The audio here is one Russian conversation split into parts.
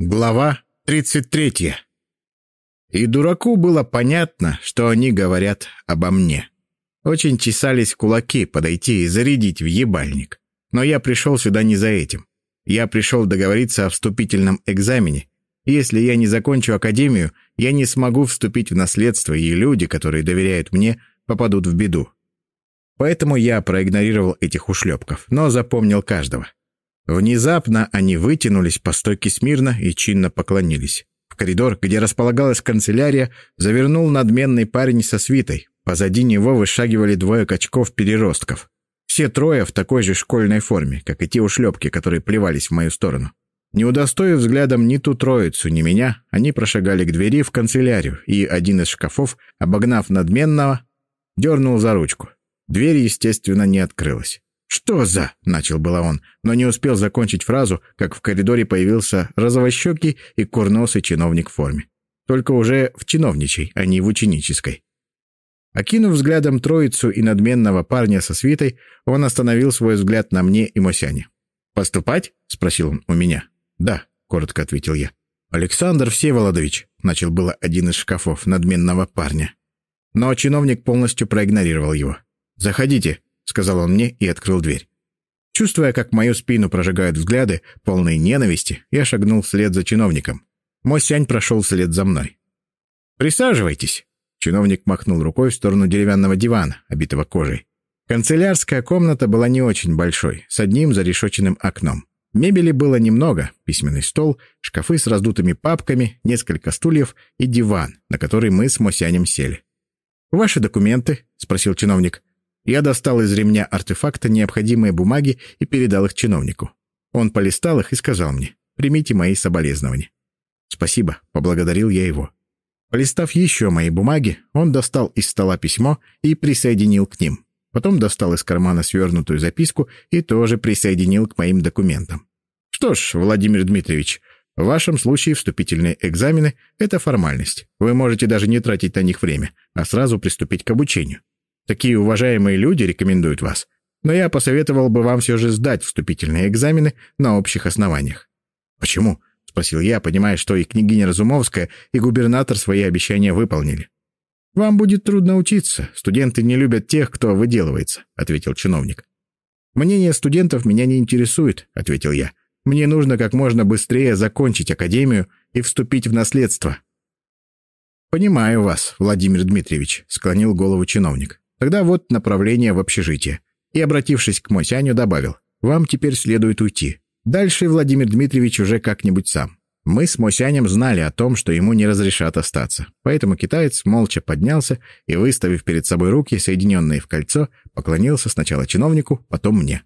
Глава 33. И дураку было понятно, что они говорят обо мне. Очень чесались кулаки подойти и зарядить в ебальник. Но я пришел сюда не за этим. Я пришел договориться о вступительном экзамене. Если я не закончу академию, я не смогу вступить в наследство, и люди, которые доверяют мне, попадут в беду. Поэтому я проигнорировал этих ушлепков, но запомнил каждого. Внезапно они вытянулись по стойке смирно и чинно поклонились. В коридор, где располагалась канцелярия, завернул надменный парень со свитой. Позади него вышагивали двое качков-переростков. Все трое в такой же школьной форме, как и те ушлепки, которые плевались в мою сторону. Не удостоив взглядом ни ту троицу, ни меня, они прошагали к двери в канцелярию, и один из шкафов, обогнав надменного, дернул за ручку. Дверь, естественно, не открылась. «Что за...» — начал было он, но не успел закончить фразу, как в коридоре появился розовощекий и курносый чиновник в форме. Только уже в чиновничей, а не в ученической. Окинув взглядом троицу и надменного парня со свитой, он остановил свой взгляд на мне и Мосяне. «Поступать?» — спросил он у меня. «Да», — коротко ответил я. «Александр Всеволодович», — начал было один из шкафов надменного парня. Но чиновник полностью проигнорировал его. «Заходите», сказал он мне и открыл дверь. Чувствуя, как мою спину прожигают взгляды, полные ненависти, я шагнул вслед за чиновником. Мой сянь прошел вслед за мной. «Присаживайтесь!» Чиновник махнул рукой в сторону деревянного дивана, обитого кожей. Канцелярская комната была не очень большой, с одним зарешоченным окном. Мебели было немного, письменный стол, шкафы с раздутыми папками, несколько стульев и диван, на который мы с Мосянем сели. «Ваши документы?» — спросил чиновник. Я достал из ремня артефакта необходимые бумаги и передал их чиновнику. Он полистал их и сказал мне, «Примите мои соболезнования». «Спасибо», — поблагодарил я его. Полистав еще мои бумаги, он достал из стола письмо и присоединил к ним. Потом достал из кармана свернутую записку и тоже присоединил к моим документам. «Что ж, Владимир Дмитриевич, в вашем случае вступительные экзамены — это формальность. Вы можете даже не тратить на них время, а сразу приступить к обучению. Такие уважаемые люди рекомендуют вас. Но я посоветовал бы вам все же сдать вступительные экзамены на общих основаниях». «Почему?» — спросил я, понимая, что и княгиня Разумовская, и губернатор свои обещания выполнили. «Вам будет трудно учиться. Студенты не любят тех, кто выделывается», — ответил чиновник. «Мнение студентов меня не интересует», — ответил я. «Мне нужно как можно быстрее закончить академию и вступить в наследство». «Понимаю вас, Владимир Дмитриевич», — склонил голову чиновник. Тогда вот направление в общежитие. И, обратившись к Мосяню, добавил, «Вам теперь следует уйти. Дальше Владимир Дмитриевич уже как-нибудь сам». Мы с Мосянем знали о том, что ему не разрешат остаться. Поэтому китаец молча поднялся и, выставив перед собой руки, соединенные в кольцо, поклонился сначала чиновнику, потом мне.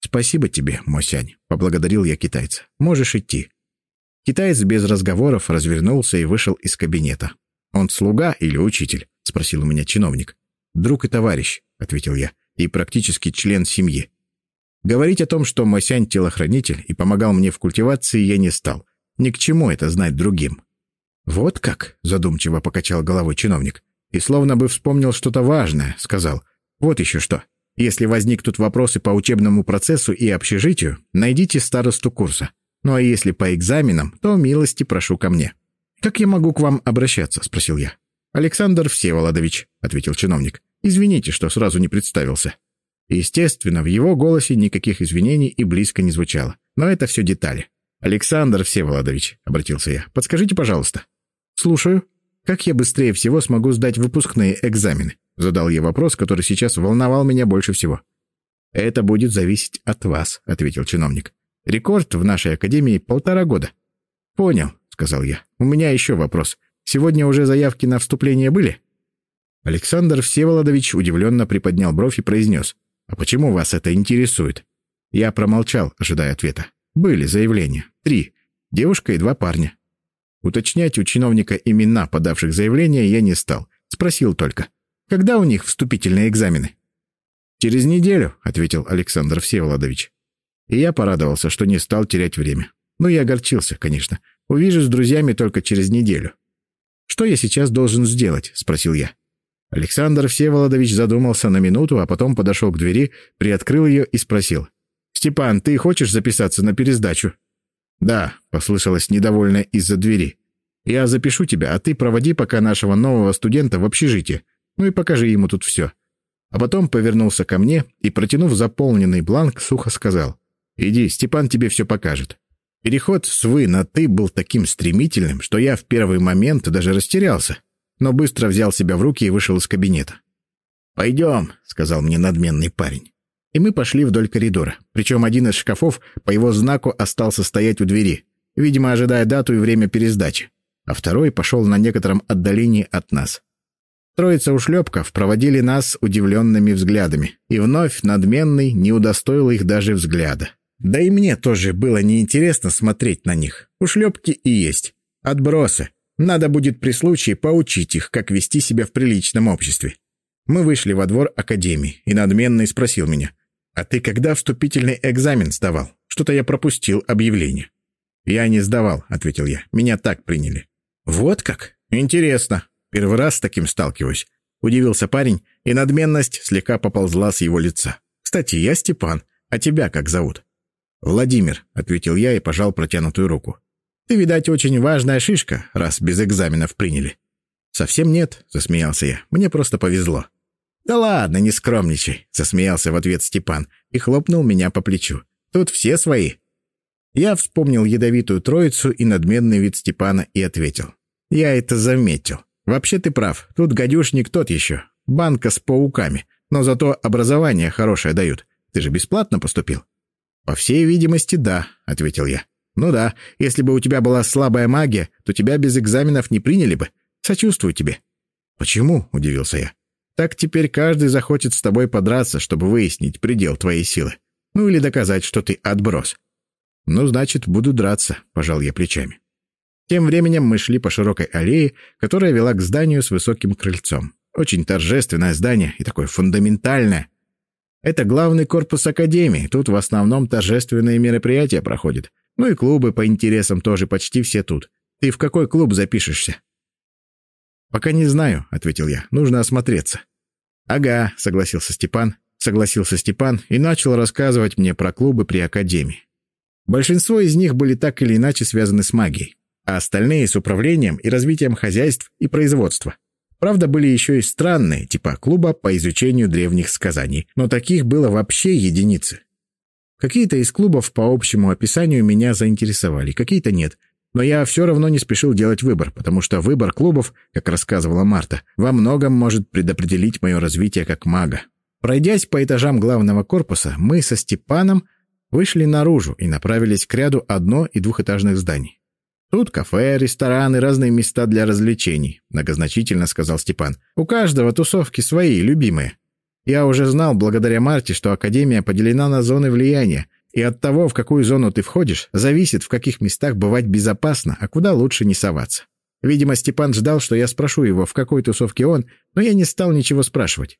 «Спасибо тебе, Мосянь», — поблагодарил я китайца. «Можешь идти». Китаец без разговоров развернулся и вышел из кабинета. «Он слуга или учитель?» — спросил у меня чиновник. «Друг и товарищ», — ответил я, — «и практически член семьи». Говорить о том, что Масянь — телохранитель и помогал мне в культивации, я не стал. Ни к чему это знать другим. «Вот как?» — задумчиво покачал головой чиновник. И словно бы вспомнил что-то важное, сказал. «Вот еще что. Если возникнут вопросы по учебному процессу и общежитию, найдите старосту курса. Ну а если по экзаменам, то милости прошу ко мне». «Как я могу к вам обращаться?» — спросил я. «Александр Всеволодович», — ответил чиновник. «Извините, что сразу не представился». Естественно, в его голосе никаких извинений и близко не звучало. Но это все детали. «Александр Всеволодович», — обратился я, — «подскажите, пожалуйста». «Слушаю. Как я быстрее всего смогу сдать выпускные экзамены?» Задал я вопрос, который сейчас волновал меня больше всего. «Это будет зависеть от вас», — ответил чиновник. «Рекорд в нашей академии полтора года». «Понял», — сказал я. «У меня еще вопрос. Сегодня уже заявки на вступление были?» Александр Всеволодович удивленно приподнял бровь и произнес. «А почему вас это интересует?» Я промолчал, ожидая ответа. «Были заявления. Три. Девушка и два парня». Уточнять у чиновника имена подавших заявления я не стал. Спросил только. «Когда у них вступительные экзамены?» «Через неделю», — ответил Александр Всеволодович. И я порадовался, что не стал терять время. Ну, я огорчился, конечно. Увижу с друзьями только через неделю. «Что я сейчас должен сделать?» — спросил я. Александр Всеволодович задумался на минуту, а потом подошел к двери, приоткрыл ее и спросил. «Степан, ты хочешь записаться на пересдачу?» «Да», — послышалось недовольно из-за двери. «Я запишу тебя, а ты проводи пока нашего нового студента в общежитие. Ну и покажи ему тут все». А потом повернулся ко мне и, протянув заполненный бланк, сухо сказал. «Иди, Степан тебе все покажет». Переход с «вы» на «ты» был таким стремительным, что я в первый момент даже растерялся, но быстро взял себя в руки и вышел из кабинета. «Пойдем», — сказал мне надменный парень. И мы пошли вдоль коридора. Причем один из шкафов по его знаку остался стоять у двери, видимо, ожидая дату и время пересдачи, а второй пошел на некотором отдалении от нас. Троица ушлепков проводили нас удивленными взглядами, и вновь надменный не удостоил их даже взгляда. Да и мне тоже было неинтересно смотреть на них. Ушлепки и есть. Отбросы. Надо будет при случае поучить их, как вести себя в приличном обществе. Мы вышли во двор академии, и надменный спросил меня, «А ты когда вступительный экзамен сдавал? Что-то я пропустил объявление». «Я не сдавал», — ответил я. «Меня так приняли». «Вот как? Интересно. Первый раз с таким сталкиваюсь». Удивился парень, и надменность слегка поползла с его лица. «Кстати, я Степан. А тебя как зовут?» «Владимир», — ответил я и пожал протянутую руку. «Ты, видать, очень важная шишка, раз без экзаменов приняли». «Совсем нет», — засмеялся я. «Мне просто повезло». «Да ладно, не скромничай», — засмеялся в ответ Степан и хлопнул меня по плечу. «Тут все свои». Я вспомнил ядовитую троицу и надменный вид Степана и ответил. «Я это заметил. Вообще ты прав, тут гадюшник тот еще. Банка с пауками. Но зато образование хорошее дают. Ты же бесплатно поступил?» «По всей видимости, да», — ответил я. «Ну да, если бы у тебя была слабая магия, то тебя без экзаменов не приняли бы. Сочувствую тебе». «Почему?» — удивился я. «Так теперь каждый захочет с тобой подраться, чтобы выяснить предел твоей силы. Ну или доказать, что ты отброс». «Ну, значит, буду драться», — пожал я плечами. Тем временем мы шли по широкой аллее, которая вела к зданию с высоким крыльцом. Очень торжественное здание и такое фундаментальное. Это главный корпус Академии, тут в основном торжественные мероприятия проходят. Ну и клубы по интересам тоже почти все тут. Ты в какой клуб запишешься?» «Пока не знаю», — ответил я. «Нужно осмотреться». «Ага», — согласился Степан. Согласился Степан и начал рассказывать мне про клубы при Академии. Большинство из них были так или иначе связаны с магией, а остальные — с управлением и развитием хозяйств и производства. Правда, были еще и странные, типа клуба по изучению древних сказаний, но таких было вообще единицы. Какие-то из клубов по общему описанию меня заинтересовали, какие-то нет. Но я все равно не спешил делать выбор, потому что выбор клубов, как рассказывала Марта, во многом может предопределить мое развитие как мага. Пройдясь по этажам главного корпуса, мы со Степаном вышли наружу и направились к ряду одно- и двухэтажных зданий. «Тут кафе, рестораны, разные места для развлечений», — многозначительно сказал Степан. «У каждого тусовки свои, любимые. Я уже знал, благодаря Марте, что Академия поделена на зоны влияния, и от того, в какую зону ты входишь, зависит, в каких местах бывать безопасно, а куда лучше не соваться. Видимо, Степан ждал, что я спрошу его, в какой тусовке он, но я не стал ничего спрашивать,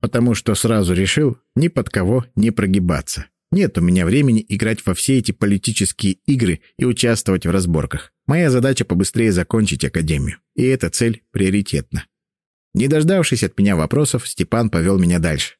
потому что сразу решил ни под кого не прогибаться. Нет у меня времени играть во все эти политические игры и участвовать в разборках. Моя задача побыстрее закончить академию. И эта цель приоритетна. Не дождавшись от меня вопросов, Степан повел меня дальше.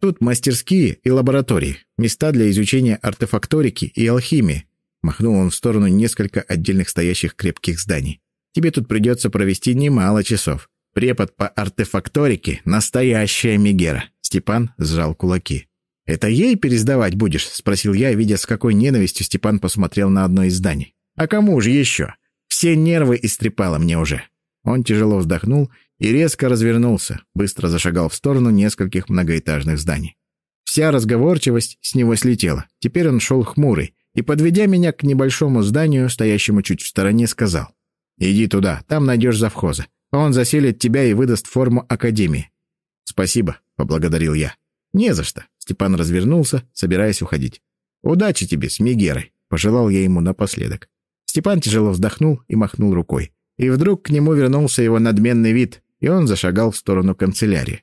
Тут мастерские и лаборатории, места для изучения артефакторики и алхимии. Махнул он в сторону несколько отдельных стоящих крепких зданий. Тебе тут придется провести немало часов. Препод по артефакторике — настоящая Мегера. Степан сжал кулаки. «Это ей пересдавать будешь?» — спросил я, видя, с какой ненавистью Степан посмотрел на одно из зданий. «А кому же еще? Все нервы истрепало мне уже». Он тяжело вздохнул и резко развернулся, быстро зашагал в сторону нескольких многоэтажных зданий. Вся разговорчивость с него слетела. Теперь он шел хмурый и, подведя меня к небольшому зданию, стоящему чуть в стороне, сказал. «Иди туда, там найдешь завхоза. Он заселит тебя и выдаст форму академии». «Спасибо», — поблагодарил я. «Не за что». Степан развернулся, собираясь уходить. «Удачи тебе с Мегерой», — пожелал я ему напоследок. Степан тяжело вздохнул и махнул рукой. И вдруг к нему вернулся его надменный вид, и он зашагал в сторону канцелярии.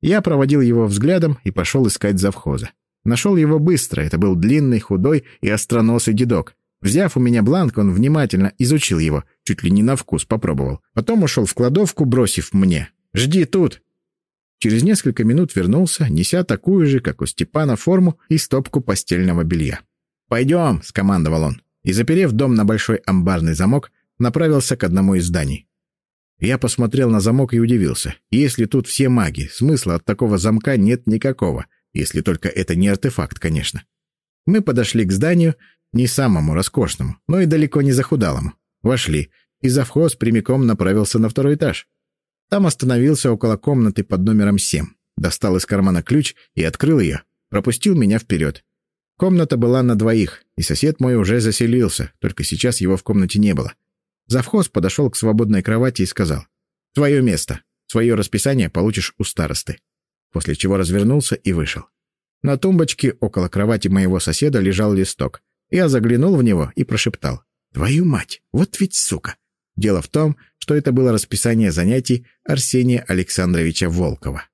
Я проводил его взглядом и пошел искать завхоза. Нашел его быстро, это был длинный, худой и остроносый дедок. Взяв у меня бланк, он внимательно изучил его, чуть ли не на вкус попробовал. Потом ушел в кладовку, бросив мне. «Жди тут!» Через несколько минут вернулся, неся такую же, как у Степана, форму и стопку постельного белья. «Пойдем», — скомандовал он. и, заперев дом на большой амбарный замок, направился к одному из зданий. Я посмотрел на замок и удивился. Если тут все маги, смысла от такого замка нет никакого, если только это не артефакт, конечно. Мы подошли к зданию, не самому роскошному, но и далеко не захудалому. Вошли, и завхоз прямиком направился на второй этаж. Там остановился около комнаты под номером 7. Достал из кармана ключ и открыл ее. Пропустил меня вперед. Комната была на двоих, и сосед мой уже заселился, только сейчас его в комнате не было. Завхоз подошел к свободной кровати и сказал, «Твое место. Свое расписание получишь у старосты». После чего развернулся и вышел. На тумбочке около кровати моего соседа лежал листок. Я заглянул в него и прошептал, «Твою мать, вот ведь сука!» Дело в том, что это было расписание занятий Арсения Александровича Волкова.